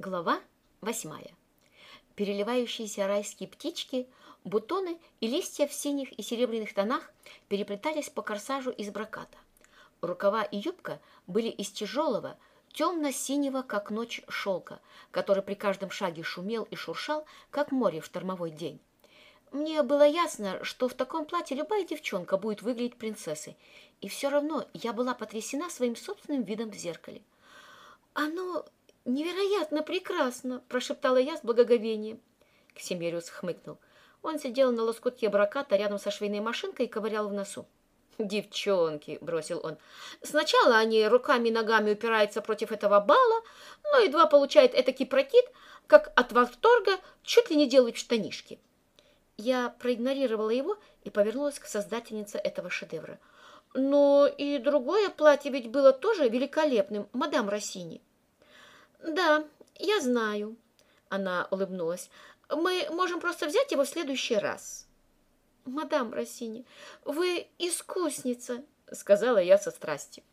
Глава восьмая. Переливающиеся райские птички, бутоны и листья в синих и серебряных тонах переплетались по корсажу из броката. Рукава и юбка были из тяжелого, темно-синего, как ночь, шелка, который при каждом шаге шумел и шуршал, как море в штормовой день. Мне было ясно, что в таком платье любая девчонка будет выглядеть принцессой, и все равно я была потрясена своим собственным видом в зеркале. Оно «Невероятно прекрасно!» – прошептала я с благоговением. Ксимериус хмыкнул. Он сидел на лоскутке браката рядом со швейной машинкой и ковырял в носу. «Девчонки!» – бросил он. «Сначала они руками и ногами упираются против этого бала, но едва получают этакий прокид, как от восторга чуть ли не делают штанишки». Я проигнорировала его и повернулась к создательнице этого шедевра. «Но и другое платье ведь было тоже великолепным, мадам Россини». «Да, я знаю», — она улыбнулась. «Мы можем просто взять его в следующий раз». «Мадам Россини, вы искусница», — сказала я со страстью.